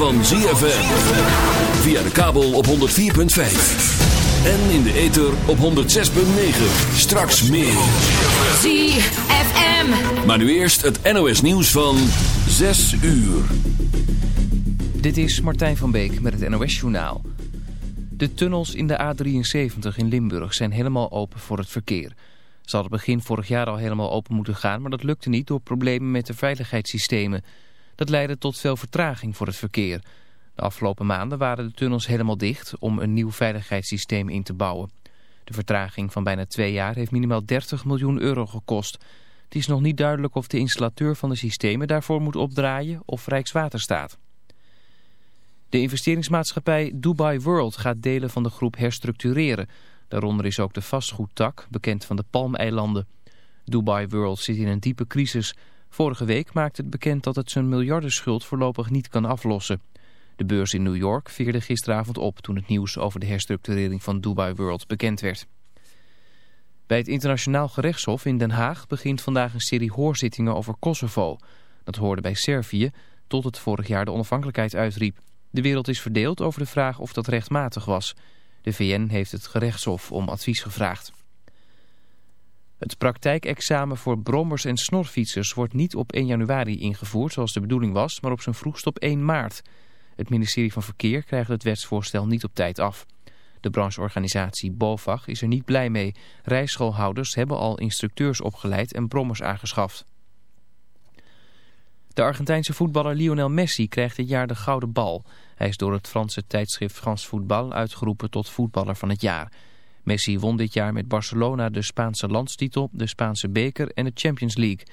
Van ZFM. Via de kabel op 104.5. En in de ether op 106.9. Straks meer. ZFM. Maar nu eerst het NOS nieuws van 6 uur. Dit is Martijn van Beek met het NOS Journaal. De tunnels in de A73 in Limburg zijn helemaal open voor het verkeer. Ze hadden begin vorig jaar al helemaal open moeten gaan, maar dat lukte niet door problemen met de veiligheidssystemen. Dat leidde tot veel vertraging voor het verkeer. De afgelopen maanden waren de tunnels helemaal dicht om een nieuw veiligheidssysteem in te bouwen. De vertraging van bijna twee jaar heeft minimaal 30 miljoen euro gekost. Het is nog niet duidelijk of de installateur van de systemen daarvoor moet opdraaien of Rijkswaterstaat. De investeringsmaatschappij Dubai World gaat delen van de groep herstructureren. Daaronder is ook de vastgoedtak, bekend van de Palmeilanden. Dubai World zit in een diepe crisis. Vorige week maakte het bekend dat het zijn miljardenschuld voorlopig niet kan aflossen. De beurs in New York vierde gisteravond op toen het nieuws over de herstructurering van Dubai World bekend werd. Bij het internationaal gerechtshof in Den Haag begint vandaag een serie hoorzittingen over Kosovo. Dat hoorde bij Servië tot het vorig jaar de onafhankelijkheid uitriep. De wereld is verdeeld over de vraag of dat rechtmatig was. De VN heeft het gerechtshof om advies gevraagd. Het praktijkexamen voor brommers en snorfietsers wordt niet op 1 januari ingevoerd zoals de bedoeling was, maar op zijn vroegst op 1 maart. Het ministerie van Verkeer krijgt het wetsvoorstel niet op tijd af. De brancheorganisatie BOVAG is er niet blij mee. Rijschoolhouders hebben al instructeurs opgeleid en brommers aangeschaft. De Argentijnse voetballer Lionel Messi krijgt dit jaar de Gouden Bal. Hij is door het Franse tijdschrift France Football uitgeroepen tot voetballer van het jaar. Messi won dit jaar met Barcelona de Spaanse landstitel, de Spaanse beker en de Champions League.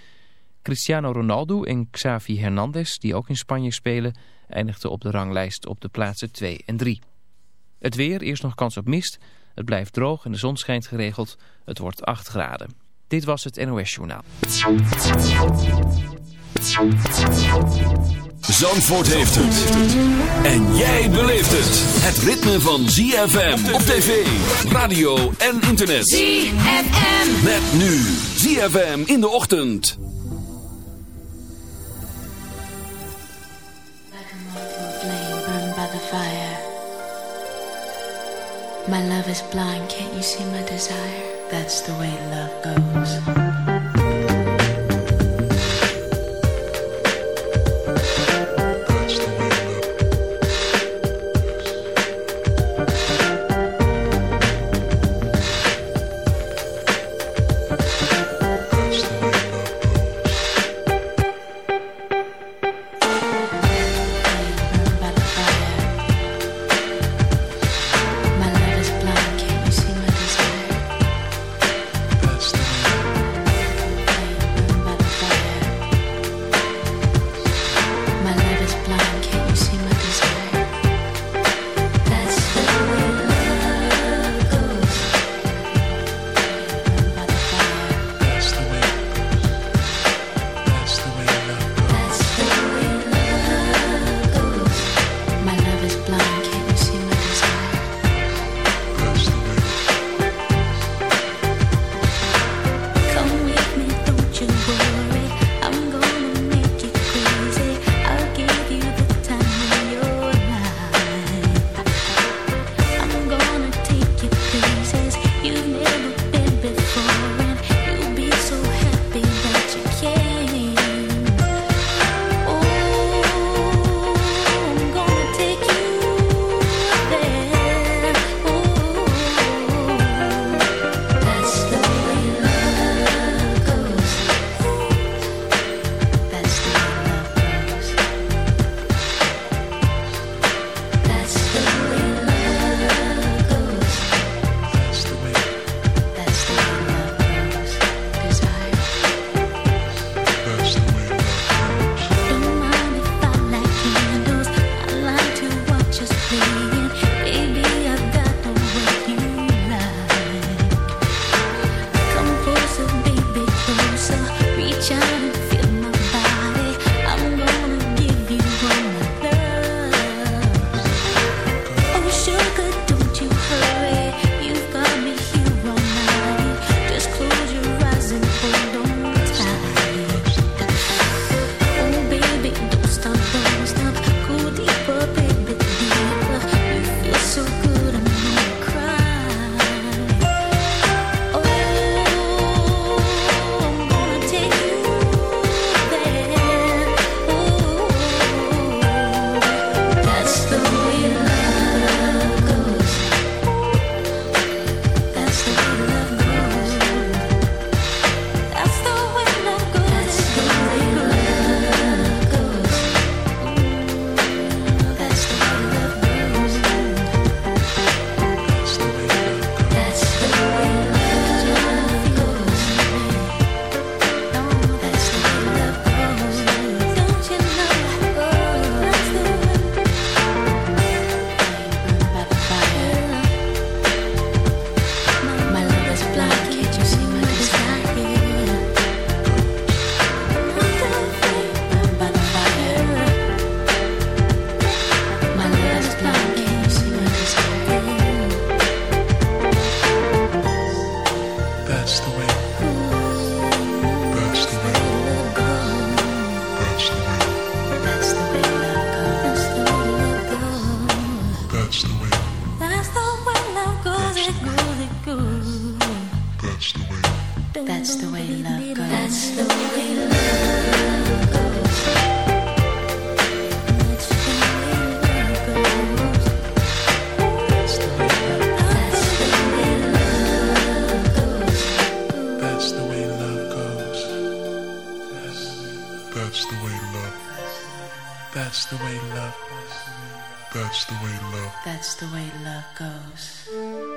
Cristiano Ronaldo en Xavi Hernandez, die ook in Spanje spelen, eindigden op de ranglijst op de plaatsen 2 en 3. Het weer, eerst nog kans op mist. Het blijft droog en de zon schijnt geregeld. Het wordt 8 graden. Dit was het NOS Journaal. Zandvoort heeft het. En jij beleeft het. Het ritme van ZFM op tv, radio en internet. ZFM. Met nu ZFM in de ochtend. Like a moth to a flame burned by the fire. My love is blind, can't you see my desire? That's the way love goes. That's the way love. That's the way love. That's the way love. That's the way love goes.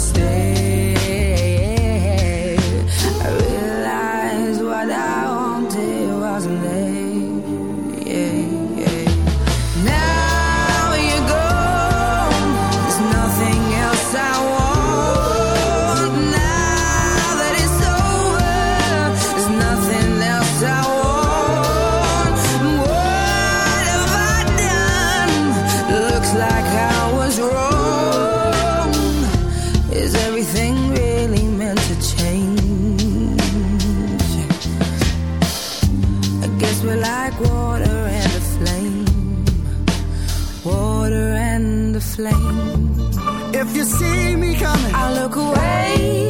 stay. plane. If you see me coming, I look away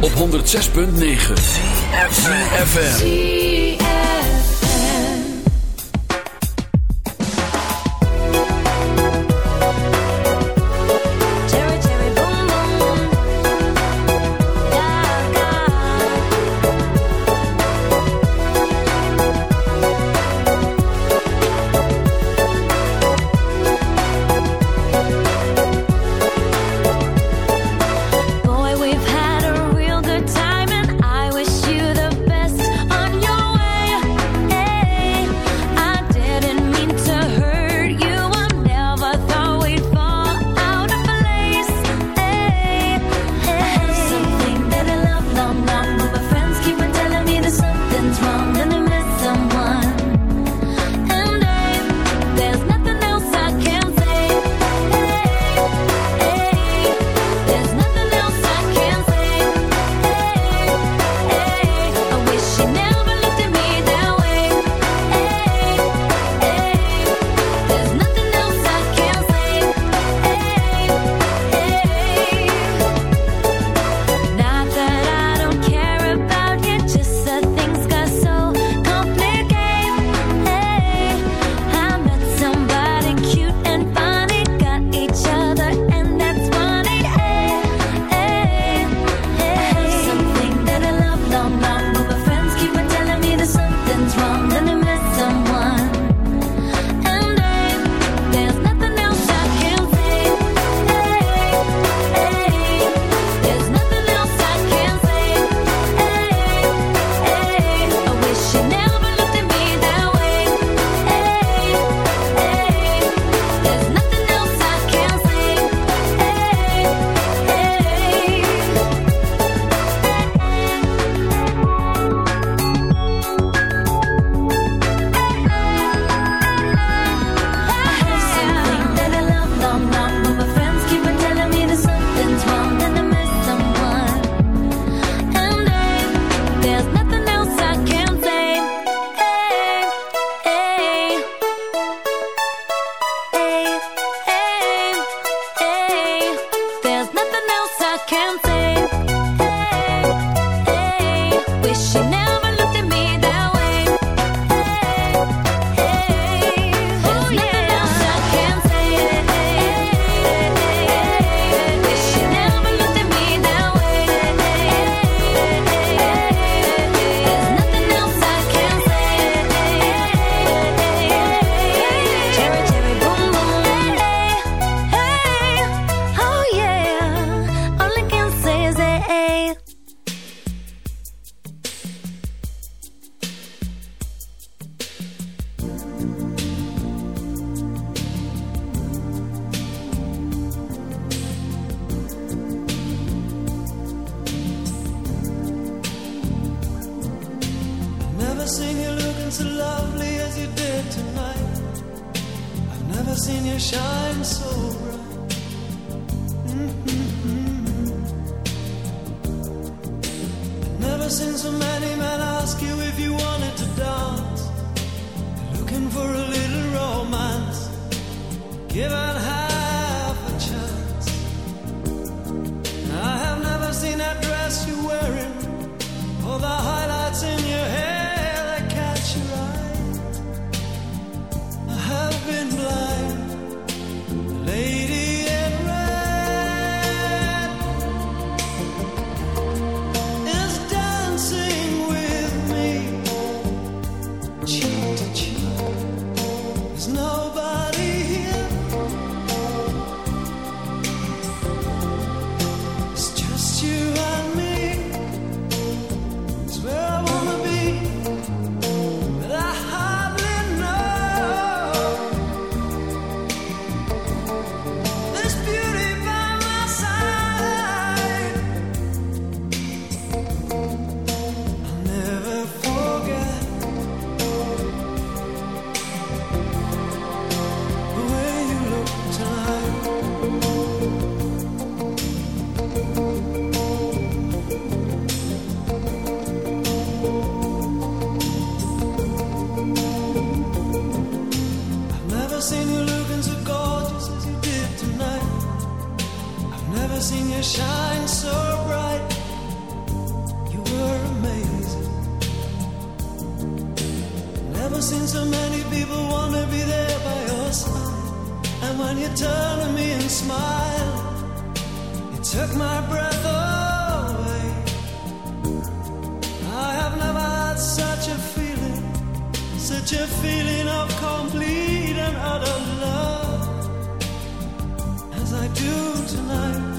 op 106.9 FM. seen you shine so bright. I've never seen so many men ask you if you wanted to dance. Looking for a little romance. Half a chance. I have never seen that dress you're wearing, or the highlights in your hair. took my breath away. I have never had such a feeling, such a feeling of complete and utter love as I do tonight.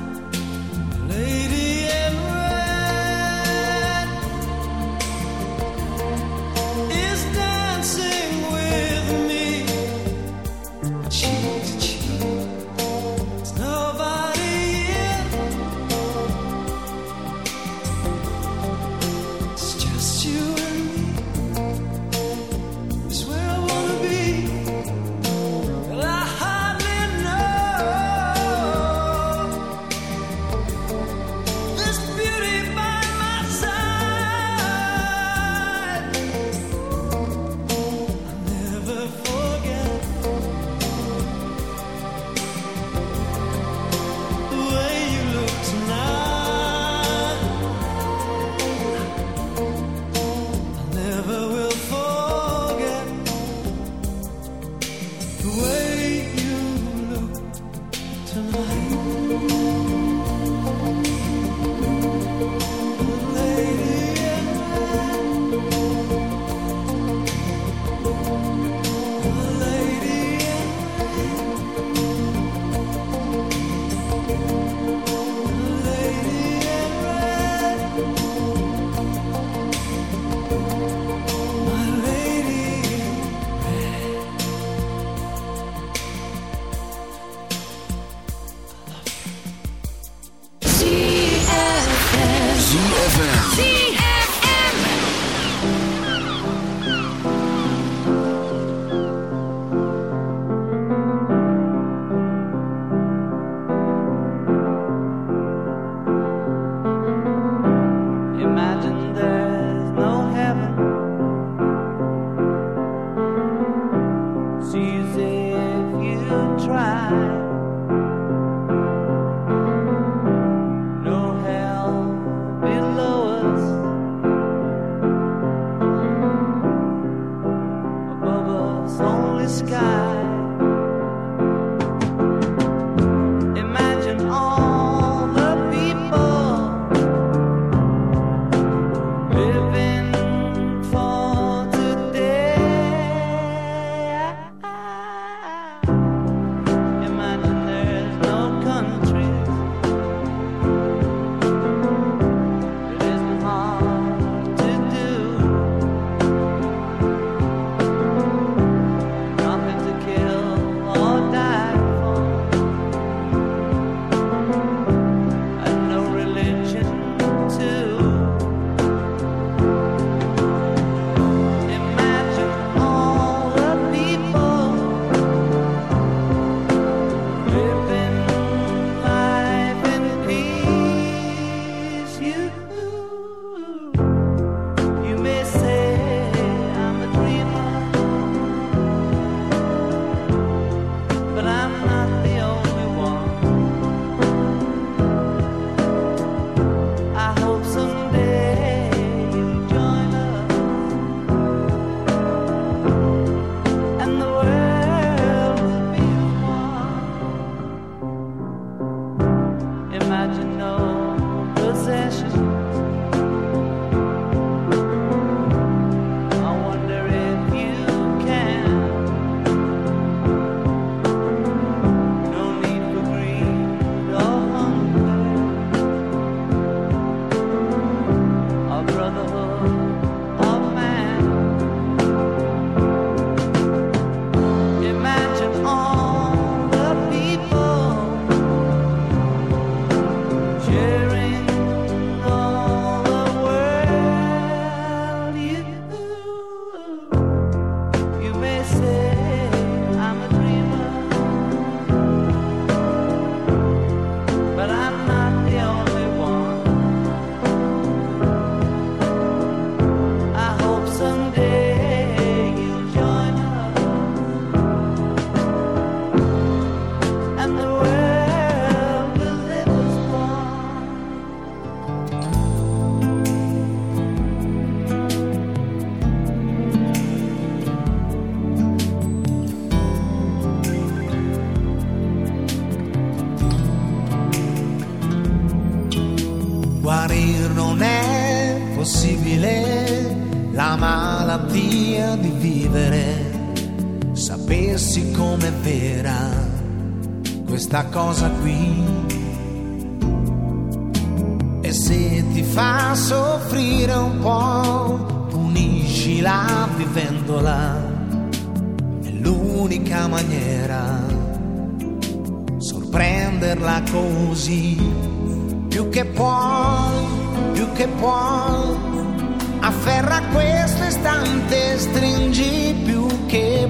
imagine no.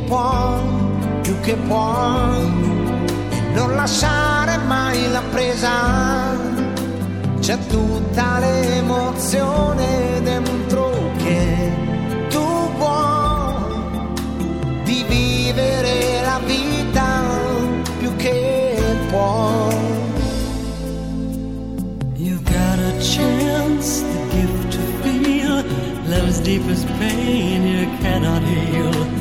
può, più che può non lasciare mai la presa, c'è tutta l'emozione dentro che tu vuoi di vivere la vita più che può. You've got a chance, the gift to feel love's deepest pain you cannot heal.